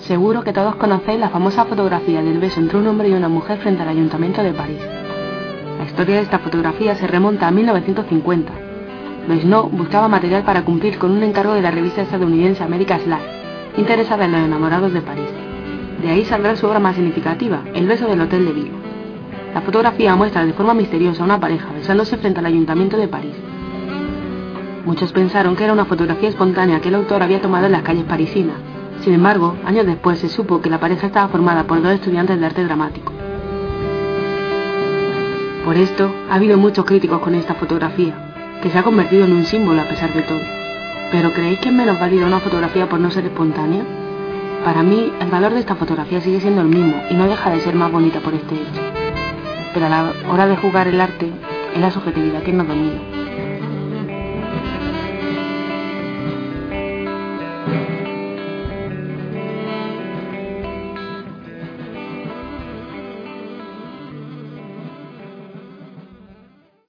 Seguro que todos conocéis la famosa fotografía del beso entre un hombre y una mujer frente al Ayuntamiento de París. La historia de esta fotografía se remonta a 1950. Lois No buscaba material para cumplir con un encargo de la revista estadounidense America's Life, interesada en los enamorados de París. De ahí saldrá su obra más significativa, El beso del Hotel de Ville. La fotografía muestra de forma misteriosa a una pareja besándose frente al Ayuntamiento de París. Muchos pensaron que era una fotografía espontánea que el autor había tomado en las calles parisinas, sin embargo, años después se supo que la pareja estaba formada por dos estudiantes de arte dramático. Por esto, ha habido muchos críticos con esta fotografía, que se ha convertido en un símbolo a pesar de todo. ¿Pero creéis que es menos válida una fotografía por no ser espontánea? Para mí, el valor de esta fotografía sigue siendo el mismo y no deja de ser más bonita por este hecho. Pero a la hora de jugar el arte, es la subjetividad que nos domina.